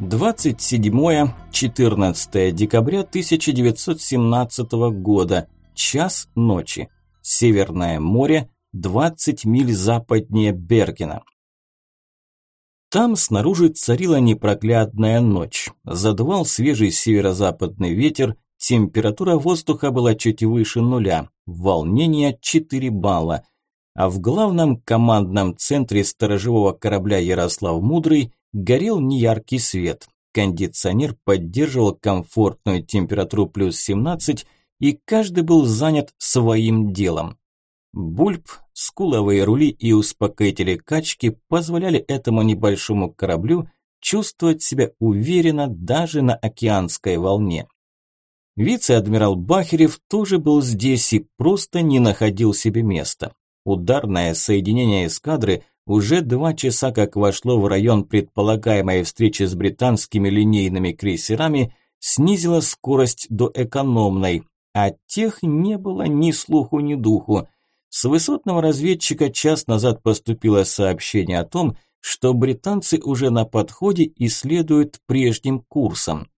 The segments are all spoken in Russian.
27-14 декабря 1917 года. Час ночи. Северное море, 20 миль западнее Бергена. Там снаружи царила непроглядная ночь. Задувал свежий северо-западный ветер, температура воздуха была чуть выше нуля, волнение 4 балла. А в главном командном центре сторожевого корабля Ярослав Мудрый горел неяркий свет. Кондиционер поддерживал комфортную температуру плюс 17, и каждый был занят своим делом. Бульб, скуловые рули и успокоители качки позволяли этому небольшому кораблю чувствовать себя уверенно даже на океанской волне. Вице-адмирал Бахерев тоже был здесь и просто не находил себе места. Ударное соединение эскадры уже два часа как вошло в район предполагаемой встречи с британскими линейными крейсерами, снизило скорость до экономной, а тех не было ни слуху, ни духу – с высотного разведчика час назад поступило сообщение о том, что британцы уже на подходе и следуют прежним курсом.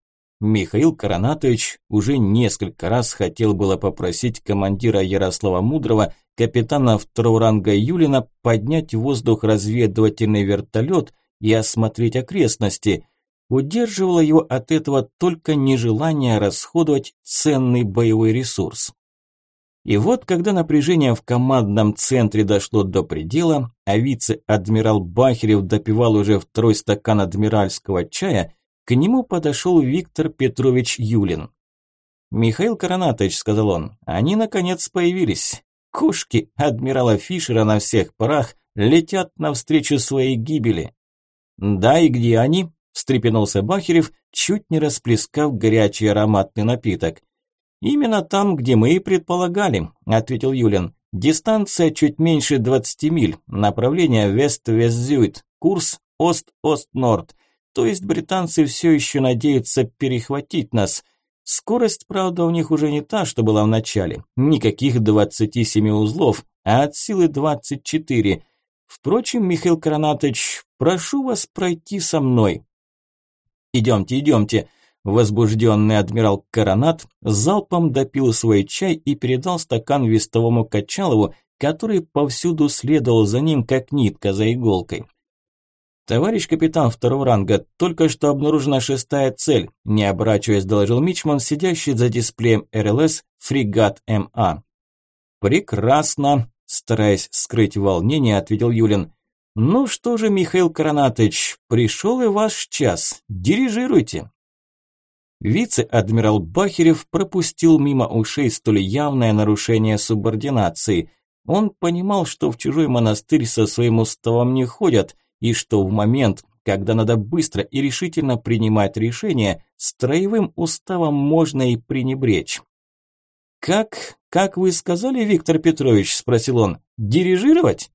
Михаил Коронатович уже несколько раз хотел было попросить командира Ярослава Мудрого, капитана второго ранга Юлина, поднять в воздух разведывательный вертолет и осмотреть окрестности. Удерживало его от этого только нежелание расходовать ценный боевой ресурс. И вот, когда напряжение в командном центре дошло до предела, а вице-адмирал Бахерев допивал уже второй стакан адмиральского чая, к нему подошел Виктор Петрович Юлин. «Михаил Коронатович», – сказал он, – «они наконец появились. Кошки адмирала Фишера на всех парах летят навстречу своей гибели». «Да, и где они?» – встрепенулся Бахерев, чуть не расплескав горячий ароматный напиток – «Именно там, где мы и предполагали», – ответил Юлин. «Дистанция чуть меньше 20 миль, направление Вест-Вест-Зюит, курс Ост-Ост-Норд. То есть британцы все еще надеются перехватить нас. Скорость, правда, у них уже не та, что была в начале. Никаких 27 узлов, а от силы 24. Впрочем, Михаил Кранатович, прошу вас пройти со мной». «Идемте, идемте», Возбужденный адмирал Коронат залпом допил свой чай и передал стакан вестовому Качалову, который повсюду следовал за ним, как нитка за иголкой. «Товарищ капитан второго ранга, только что обнаружена шестая цель», не оборачиваясь, доложил Мичман, сидящий за дисплеем РЛС «Фрегат МА». «Прекрасно», стараясь скрыть волнение, ответил Юлин. «Ну что же, Михаил Коронатович, пришел и ваш час. Дирижируйте». Вице-адмирал Бахерев пропустил мимо ушей столь явное нарушение субординации. Он понимал, что в чужой монастырь со своим уставом не ходят, и что в момент, когда надо быстро и решительно принимать решения, строевым уставом можно и пренебречь. «Как, как вы сказали, Виктор Петрович?» – спросил он. «Дирижировать?»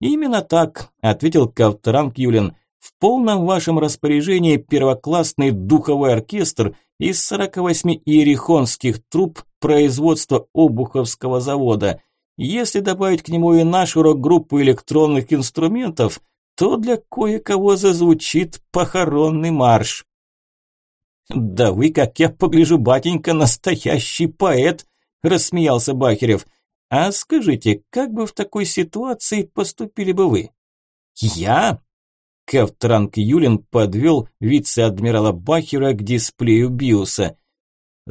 «Именно так», – ответил Кавторанг Юлин. В полном вашем распоряжении первоклассный духовой оркестр из 48 иерихонских труб производства Обуховского завода. Если добавить к нему и нашу рок-группу электронных инструментов, то для кое-кого зазвучит похоронный марш. «Да вы, как я погляжу, батенька, настоящий поэт!» – рассмеялся Бахерев. «А скажите, как бы в такой ситуации поступили бы вы?» «Я? Кавтранг Юлин подвел вице-адмирала Бахера к дисплею Биуса.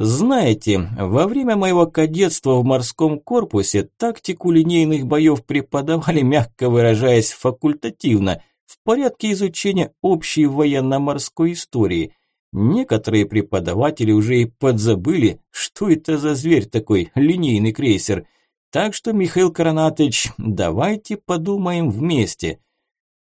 Знаете, во время моего кадетства в морском корпусе тактику линейных боев преподавали, мягко выражаясь, факультативно, в порядке изучения общей военно-морской истории. Некоторые преподаватели уже и подзабыли, что это за зверь такой, линейный крейсер. Так что, Михаил Коронатович, давайте подумаем вместе –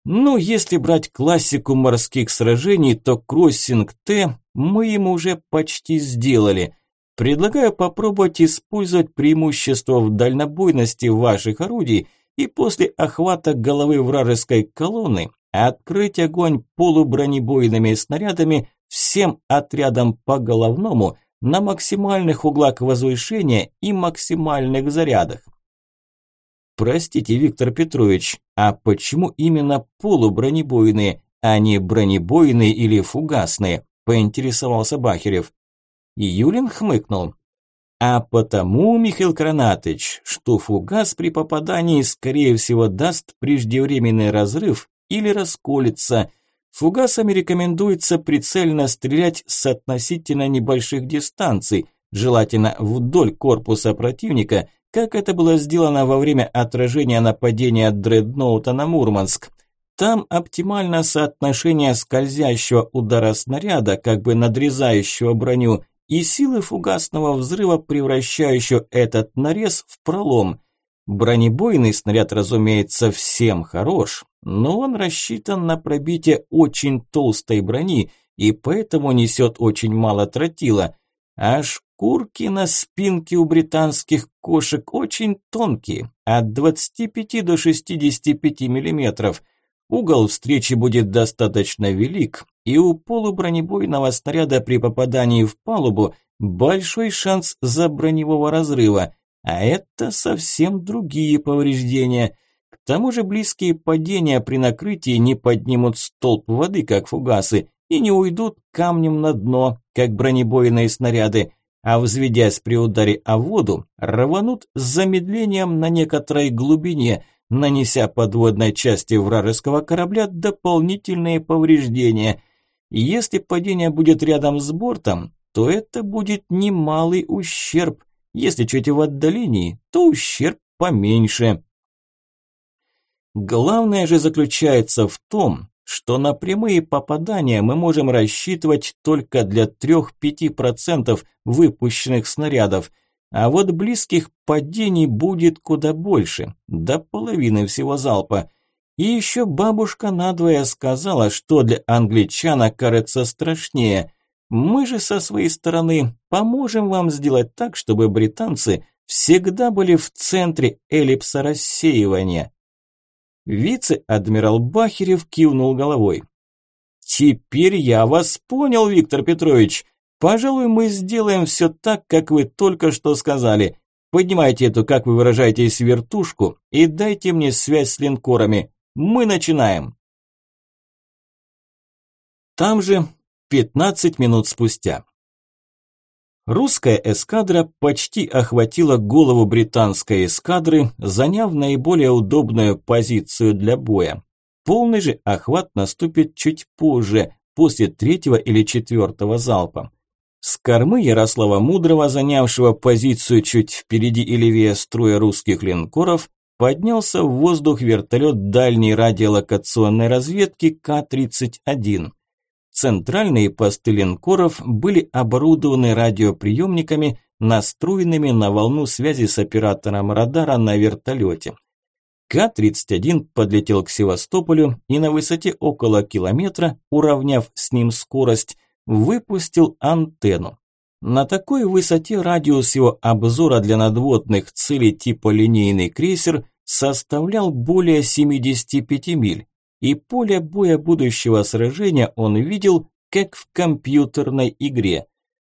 ну, если брать классику морских сражений, то кроссинг Т мы ему уже почти сделали. Предлагаю попробовать использовать преимущество в дальнобойности ваших орудий и после охвата головы вражеской колонны открыть огонь полубронебойными снарядами всем отрядам по головному на максимальных углах возвышения и максимальных зарядах. Простите, Виктор Петрович, а почему именно полубронебойные, а не бронебойные или фугасные, поинтересовался Бахерев. Юлин хмыкнул. А потому, Михаил Кранатыч, что фугас при попадании, скорее всего, даст преждевременный разрыв или расколется. Фугасами рекомендуется прицельно стрелять с относительно небольших дистанций, желательно вдоль корпуса противника, как это было сделано во время отражения нападения дредноута на Мурманск. Там оптимально соотношение скользящего удара снаряда, как бы надрезающего броню, и силы фугасного взрыва, превращающего этот нарез в пролом. Бронебойный снаряд, разумеется, всем хорош, но он рассчитан на пробитие очень толстой брони и поэтому несет очень мало тротила, а шкурки на спинке у британских кошек очень тонкие, от 25 до 65 миллиметров – Угол встречи будет достаточно велик, и у полубронебойного снаряда при попадании в палубу большой шанс за броневого разрыва, а это совсем другие повреждения. К тому же близкие падения при накрытии не поднимут столб воды, как фугасы, и не уйдут камнем на дно, как бронебойные снаряды, а взведясь при ударе о воду, рванут с замедлением на некоторой глубине – нанеся подводной части вражеского корабля дополнительные повреждения. Если падение будет рядом с бортом, то это будет немалый ущерб. Если чуть в отдалении, то ущерб поменьше. Главное же заключается в том, что на прямые попадания мы можем рассчитывать только для 3-5% выпущенных снарядов – а вот близких падений будет куда больше, до половины всего залпа. И еще бабушка надвое сказала, что для англичан окажется страшнее. Мы же со своей стороны поможем вам сделать так, чтобы британцы всегда были в центре эллипса рассеивания. Вице-адмирал Бахерев кивнул головой. «Теперь я вас понял, Виктор Петрович. Пожалуй, мы сделаем все так, как вы только что сказали. Поднимайте эту, как вы выражаетесь, вертушку и дайте мне связь с линкорами. Мы начинаем. Там же 15 минут спустя. Русская эскадра почти охватила голову британской эскадры, заняв наиболее удобную позицию для боя. Полный же охват наступит чуть позже, после третьего или четвертого залпа. С кормы Ярослава Мудрого, занявшего позицию чуть впереди и левее строя русских линкоров, поднялся в воздух вертолет дальней радиолокационной разведки К-31. Центральные посты линкоров были оборудованы радиоприемниками, настроенными на волну связи с оператором радара на вертолете. К-31 подлетел к Севастополю и на высоте около километра, уравняв с ним скорость, выпустил антенну. На такой высоте радиус его обзора для надводных целей типа линейный крейсер составлял более 75 миль, и поле боя будущего сражения он видел, как в компьютерной игре.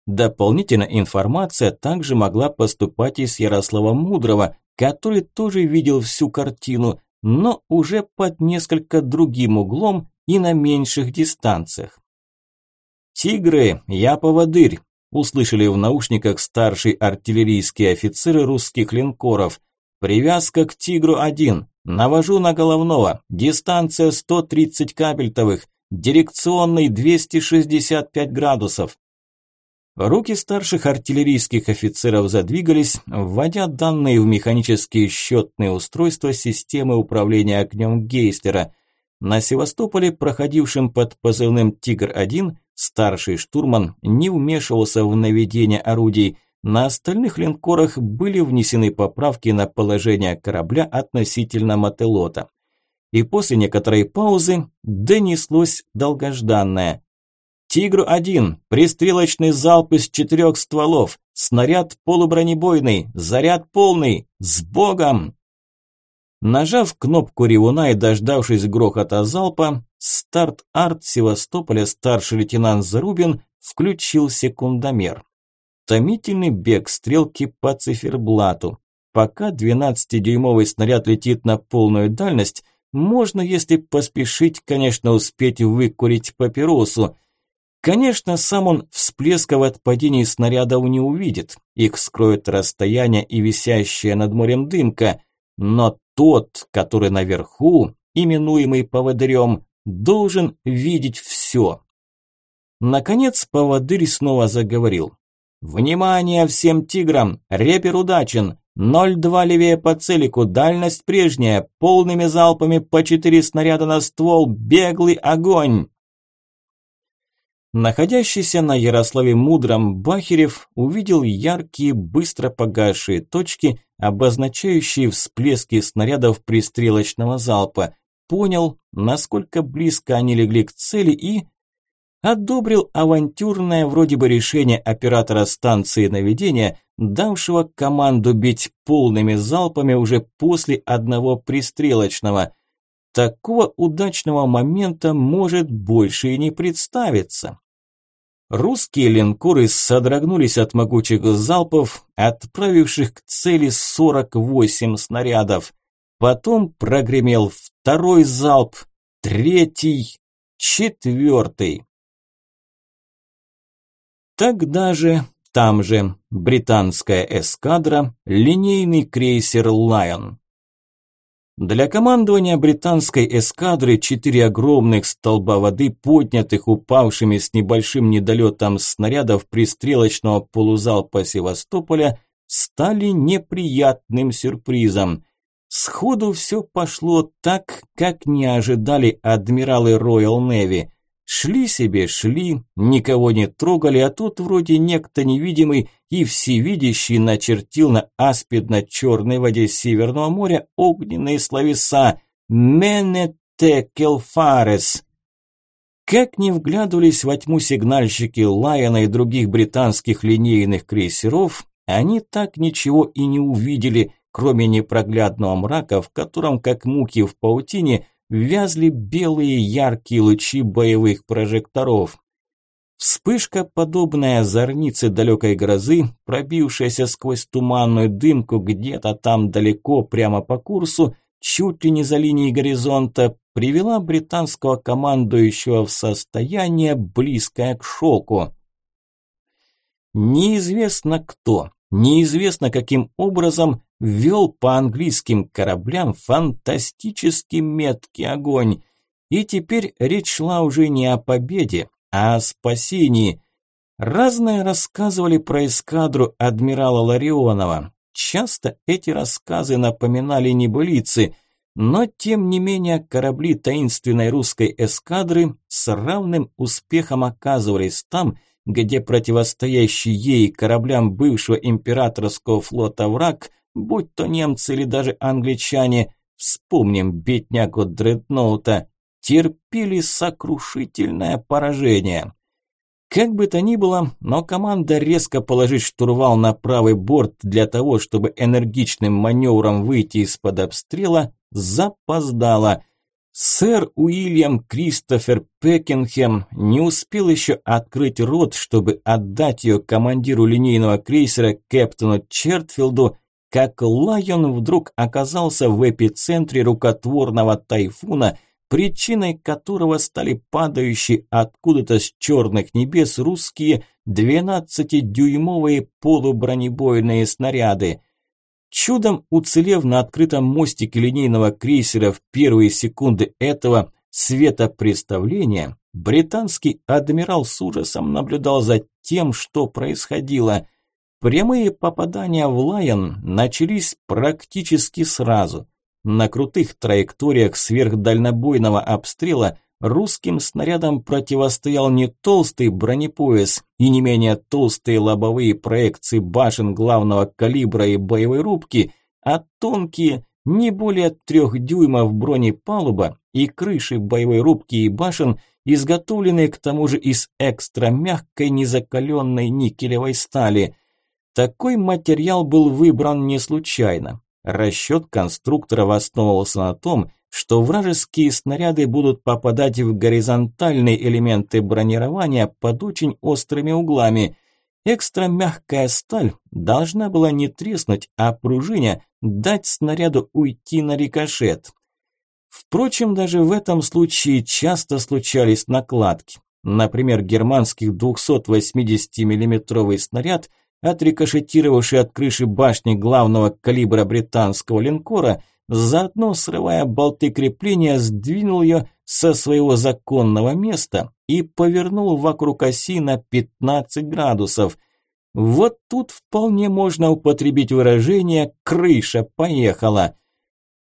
Дополнительная информация также могла поступать из Ярослава Мудрого, который тоже видел всю картину, но уже под несколько другим углом и на меньших дистанциях. «Тигры, я поводырь!» – услышали в наушниках старшие артиллерийские офицеры русских линкоров. «Привязка к «Тигру-1». Навожу на головного. Дистанция 130 кабельтовых. Дирекционный 265 градусов». Руки старших артиллерийских офицеров задвигались, вводя данные в механические счетные устройства системы управления огнем Гейстера. На Севастополе, проходившем под позывным «Тигр-1», Старший штурман не вмешивался в наведение орудий. На остальных линкорах были внесены поправки на положение корабля относительно мотылота. И после некоторой паузы донеслось долгожданное. «Тигру-1, пристрелочный залп из четырех стволов, снаряд полубронебойный, заряд полный, с Богом!» Нажав кнопку ревуна и дождавшись грохота залпа, старт-арт Севастополя старший лейтенант Зарубин включил секундомер. Томительный бег стрелки по циферблату. Пока 12-дюймовый снаряд летит на полную дальность, можно, если поспешить, конечно, успеть выкурить папиросу. Конечно, сам он всплесков от падений снарядов не увидит, их скроет расстояние и висящая над морем дымка, но тот, который наверху, именуемый поводырем, должен видеть все. Наконец поводырь снова заговорил. «Внимание всем тиграм! Репер удачен! 0,2 левее по целику, дальность прежняя, полными залпами по 4 снаряда на ствол, беглый огонь!» Находящийся на Ярославе Мудром Бахерев увидел яркие, быстро погасшие точки, обозначающие всплески снарядов пристрелочного залпа, понял, насколько близко они легли к цели и одобрил авантюрное вроде бы решение оператора станции наведения, давшего команду бить полными залпами уже после одного пристрелочного. Такого удачного момента может больше и не представиться. Русские линкоры содрогнулись от могучих залпов, отправивших к цели 48 снарядов. Потом прогремел второй залп, третий, четвертый. Тогда же, там же, британская эскадра, линейный крейсер «Лайон». Для командования британской эскадры четыре огромных столба воды, поднятых упавшими с небольшим недолетом снарядов пристрелочного полузалпа Севастополя, стали неприятным сюрпризом. Сходу все пошло так, как не ожидали адмиралы Royal Navy. Шли себе, шли, никого не трогали, а тут вроде некто невидимый и всевидящий начертил на аспидно-черной воде Северного моря огненные словеса «Менетекелфарес». Как не вглядывались во тьму сигнальщики Лайона и других британских линейных крейсеров, они так ничего и не увидели, кроме непроглядного мрака, в котором, как муки в паутине, вязли белые яркие лучи боевых прожекторов. Вспышка, подобная зорнице далекой грозы, пробившаяся сквозь туманную дымку где-то там далеко, прямо по курсу, чуть ли не за линией горизонта, привела британского командующего в состояние, близкое к шоку. Неизвестно кто, неизвестно каким образом вел по английским кораблям фантастически меткий огонь. И теперь речь шла уже не о победе, а о спасении. Разное рассказывали про эскадру адмирала Ларионова. Часто эти рассказы напоминали небылицы, но тем не менее корабли таинственной русской эскадры с равным успехом оказывались там, где противостоящий ей кораблям бывшего императорского флота враг будь то немцы или даже англичане, вспомним беднягу Дредноута, терпели сокрушительное поражение. Как бы то ни было, но команда резко положить штурвал на правый борт для того, чтобы энергичным маневром выйти из-под обстрела, запоздала. Сэр Уильям Кристофер Пекинхем не успел еще открыть рот, чтобы отдать ее командиру линейного крейсера Кэптону Чертфилду, как Лайон вдруг оказался в эпицентре рукотворного тайфуна, причиной которого стали падающие откуда-то с черных небес русские 12-дюймовые полубронебойные снаряды. Чудом уцелев на открытом мостике линейного крейсера в первые секунды этого светопреставления, британский адмирал с ужасом наблюдал за тем, что происходило – Прямые попадания в Лайон начались практически сразу. На крутых траекториях сверхдальнобойного обстрела русским снарядам противостоял не толстый бронепояс и не менее толстые лобовые проекции башен главного калибра и боевой рубки, а тонкие, не более трех дюймов бронепалуба и крыши боевой рубки и башен, изготовленные к тому же из экстра мягкой незакаленной никелевой стали – такой материал был выбран не случайно. Расчет конструктора основывался на том, что вражеские снаряды будут попадать в горизонтальные элементы бронирования под очень острыми углами. Экстра мягкая сталь должна была не треснуть, а пружиня дать снаряду уйти на рикошет. Впрочем, даже в этом случае часто случались накладки. Например, германский 280 миллиметровый снаряд, отрикошетировавший от крыши башни главного калибра британского линкора, заодно срывая болты крепления, сдвинул ее со своего законного места и повернул вокруг оси на 15 градусов. Вот тут вполне можно употребить выражение «крыша поехала».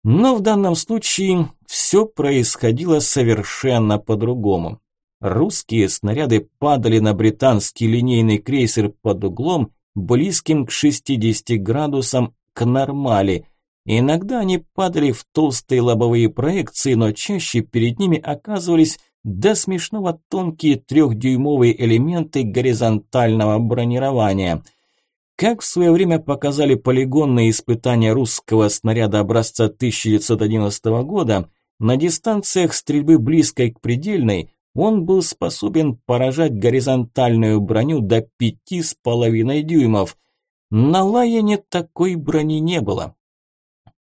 Но в данном случае все происходило совершенно по-другому. Русские снаряды падали на британский линейный крейсер под углом, близким к 60 градусам к нормали. Иногда они падали в толстые лобовые проекции, но чаще перед ними оказывались до смешного тонкие трехдюймовые элементы горизонтального бронирования – как в свое время показали полигонные испытания русского снаряда образца 1911 года, на дистанциях стрельбы близкой к предельной он был способен поражать горизонтальную броню до 5,5 дюймов. На Лайене такой брони не было.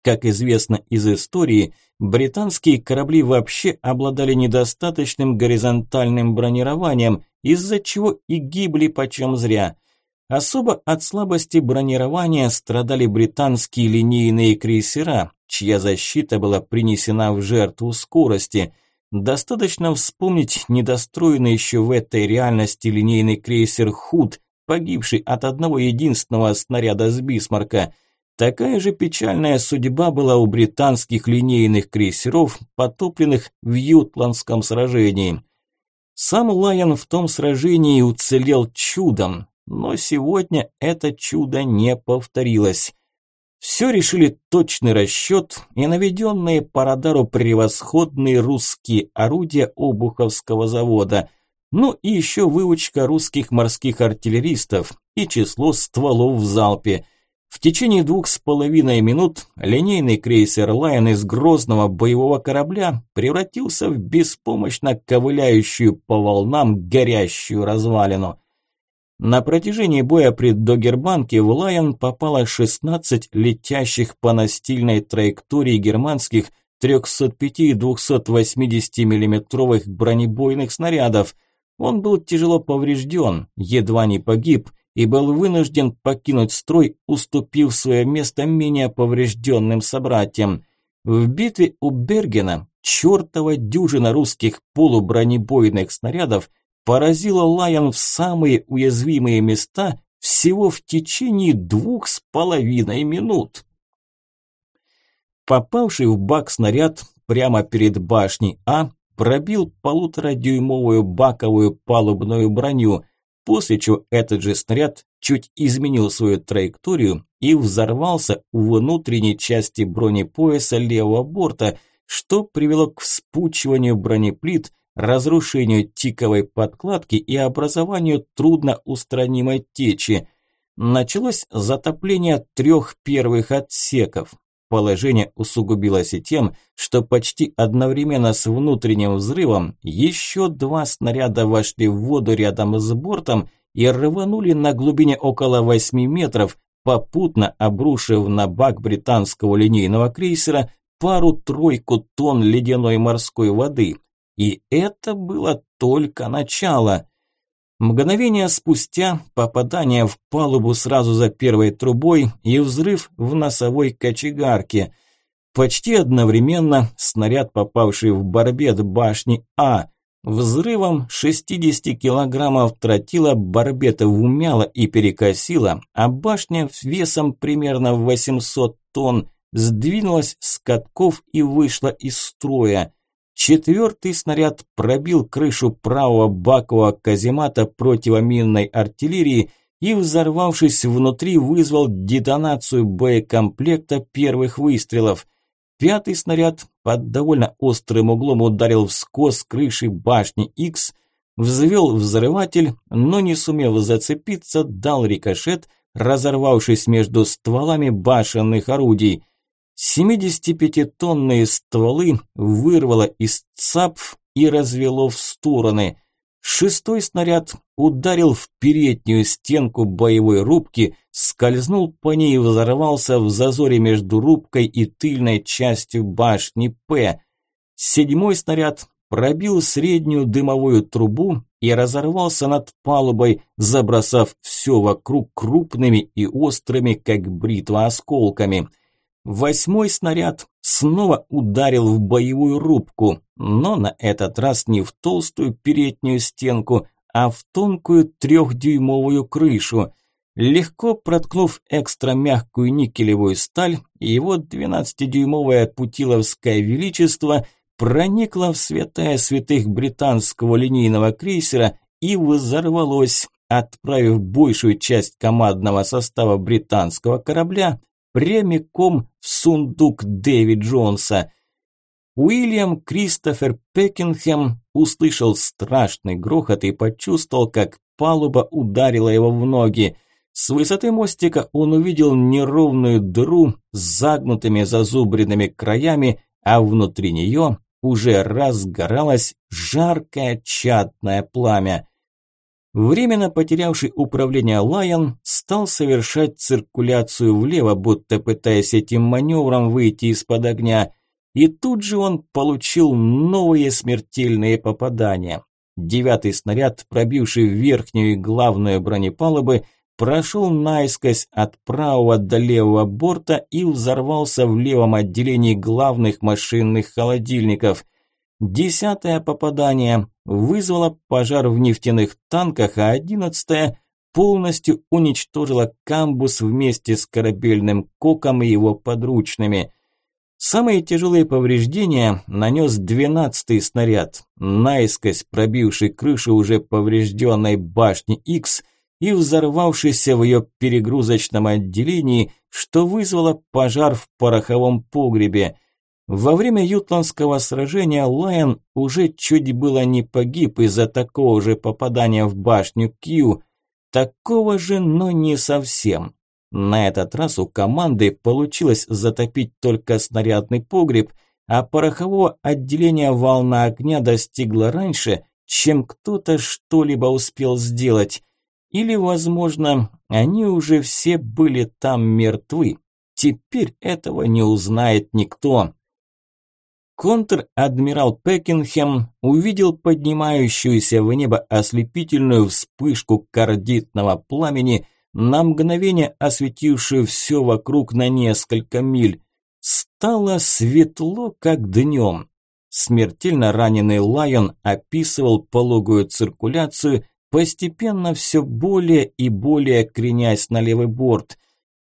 Как известно из истории, британские корабли вообще обладали недостаточным горизонтальным бронированием, из-за чего и гибли почем зря – Особо от слабости бронирования страдали британские линейные крейсера, чья защита была принесена в жертву скорости. Достаточно вспомнить недостроенный еще в этой реальности линейный крейсер «Худ», погибший от одного единственного снаряда с Бисмарка. Такая же печальная судьба была у британских линейных крейсеров, потопленных в Ютландском сражении. Сам Лайон в том сражении уцелел чудом, но сегодня это чудо не повторилось. Все решили точный расчет и наведенные по радару превосходные русские орудия Обуховского завода, ну и еще выучка русских морских артиллеристов и число стволов в залпе. В течение двух с половиной минут линейный крейсер «Лайон» из грозного боевого корабля превратился в беспомощно ковыляющую по волнам горящую развалину. На протяжении боя при Догербанке в Лайон попало 16 летящих по настильной траектории германских 305 и 280 миллиметровых бронебойных снарядов. Он был тяжело поврежден, едва не погиб и был вынужден покинуть строй, уступив свое место менее поврежденным собратьям. В битве у Бергена чертова дюжина русских полубронебойных снарядов – поразила Лайон в самые уязвимые места всего в течение двух с половиной минут. Попавший в бак снаряд прямо перед башней А пробил полуторадюймовую баковую палубную броню, после чего этот же снаряд чуть изменил свою траекторию и взорвался у внутренней части бронепояса левого борта, что привело к вспучиванию бронеплит – разрушению тиковой подкладки и образованию трудноустранимой течи. Началось затопление трех первых отсеков. Положение усугубилось и тем, что почти одновременно с внутренним взрывом еще два снаряда вошли в воду рядом с бортом и рванули на глубине около 8 метров, попутно обрушив на бак британского линейного крейсера пару-тройку тонн ледяной морской воды, и это было только начало. Мгновение спустя попадание в палубу сразу за первой трубой и взрыв в носовой кочегарке. Почти одновременно снаряд, попавший в барбет башни А, взрывом 60 килограммов тротила барбета вмяло и перекосило, а башня весом примерно в 800 тонн сдвинулась с катков и вышла из строя. Четвертый снаряд пробил крышу правого бакового каземата противоминной артиллерии и, взорвавшись внутри, вызвал детонацию боекомплекта первых выстрелов. Пятый снаряд под довольно острым углом ударил в скос крыши башни X, взвел взрыватель, но не сумев зацепиться, дал рикошет, разорвавшись между стволами башенных орудий – 75-тонные стволы вырвало из ЦАП и развело в стороны. Шестой снаряд ударил в переднюю стенку боевой рубки, скользнул по ней и взорвался в зазоре между рубкой и тыльной частью башни «П». Седьмой снаряд пробил среднюю дымовую трубу и разорвался над палубой, забросав все вокруг крупными и острыми, как бритва, осколками. Восьмой снаряд снова ударил в боевую рубку, но на этот раз не в толстую переднюю стенку, а в тонкую трехдюймовую крышу. Легко проткнув экстра мягкую никелевую сталь, его 12-дюймовое путиловское величество проникло в святая святых британского линейного крейсера и взорвалось, отправив большую часть командного состава британского корабля прямиком в сундук Дэви Джонса. Уильям Кристофер Пекинхэм услышал страшный грохот и почувствовал, как палуба ударила его в ноги. С высоты мостика он увидел неровную дыру с загнутыми зазубренными краями, а внутри нее уже разгоралось жаркое чадное пламя. Временно потерявший управление Лайон стал совершать циркуляцию влево, будто пытаясь этим маневром выйти из-под огня, и тут же он получил новые смертельные попадания. Девятый снаряд, пробивший верхнюю и главную бронепалубы, прошел наискось от правого до левого борта и взорвался в левом отделении главных машинных холодильников. Десятое попадание вызвало пожар в нефтяных танках, а одиннадцатое полностью уничтожило камбус вместе с корабельным коком и его подручными. Самые тяжелые повреждения нанес двенадцатый снаряд, наискось пробивший крышу уже поврежденной башни X и взорвавшийся в ее перегрузочном отделении, что вызвало пожар в пороховом погребе. Во время Ютландского сражения Лайон уже чуть было не погиб из-за такого же попадания в башню Кью. Такого же, но не совсем. На этот раз у команды получилось затопить только снарядный погреб, а порохового отделения волна огня достигла раньше, чем кто-то что-либо успел сделать. Или, возможно, они уже все были там мертвы. Теперь этого не узнает никто. Контр-адмирал Пекинхем увидел поднимающуюся в небо ослепительную вспышку кардитного пламени, на мгновение осветившую все вокруг на несколько миль. Стало светло, как днем. Смертельно раненый Лайон описывал пологую циркуляцию, постепенно все более и более кренясь на левый борт.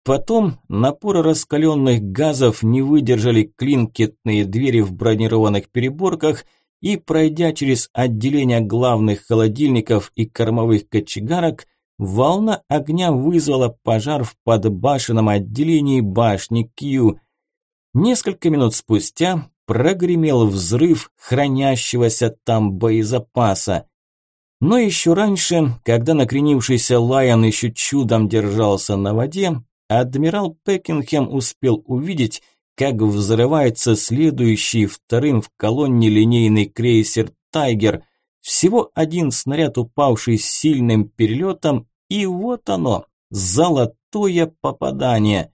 Потом напор раскаленных газов не выдержали клинкетные двери в бронированных переборках и, пройдя через отделение главных холодильников и кормовых кочегарок, волна огня вызвала пожар в подбашенном отделении башни Кью. Несколько минут спустя прогремел взрыв хранящегося там боезапаса. Но еще раньше, когда накренившийся Лайон еще чудом держался на воде, Адмирал Пекинхем успел увидеть, как взрывается следующий вторым в колонне линейный крейсер «Тайгер». Всего один снаряд, упавший с сильным перелетом, и вот оно, золотое попадание.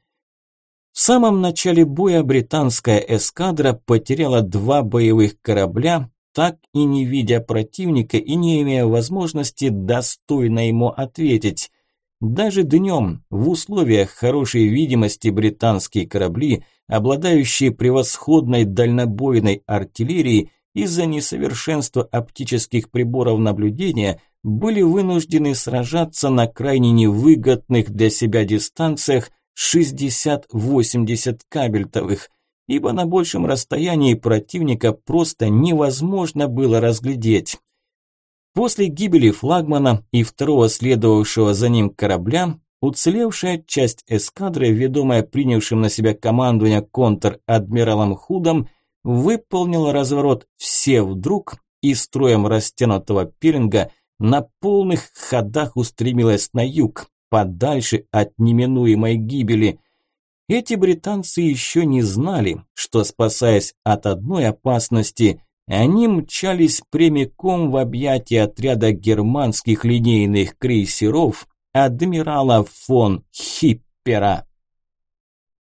В самом начале боя британская эскадра потеряла два боевых корабля, так и не видя противника и не имея возможности достойно ему ответить. Даже днем, в условиях хорошей видимости британские корабли, обладающие превосходной дальнобойной артиллерией, из-за несовершенства оптических приборов наблюдения были вынуждены сражаться на крайне невыгодных для себя дистанциях 60-80 кабельтовых, ибо на большем расстоянии противника просто невозможно было разглядеть. После гибели флагмана и второго следовавшего за ним корабля, уцелевшая часть эскадры, ведомая принявшим на себя командование контр-адмиралом Худом, выполнила разворот все вдруг и строем растянутого пиринга на полных ходах устремилась на юг, подальше от неминуемой гибели. Эти британцы еще не знали, что, спасаясь от одной опасности – они мчались прямиком в объятия отряда германских линейных крейсеров адмирала фон Хиппера.